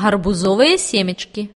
гарбузовые семечки.